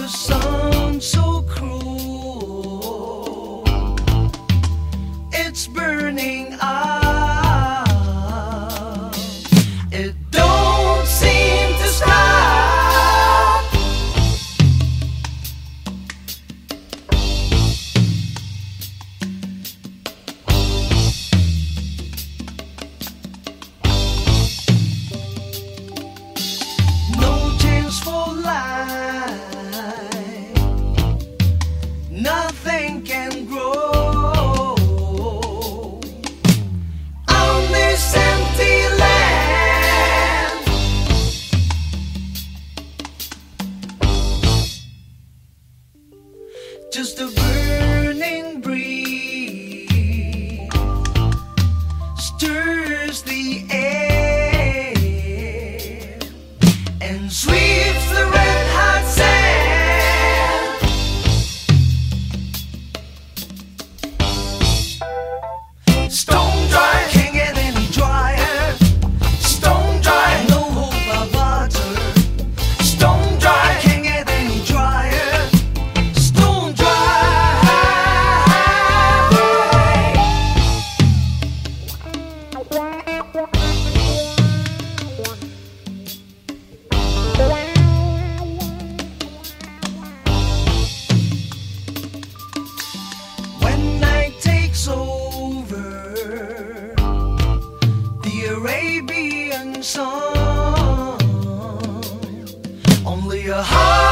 the sun so cruel. Just a burning A heart.